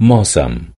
Mosam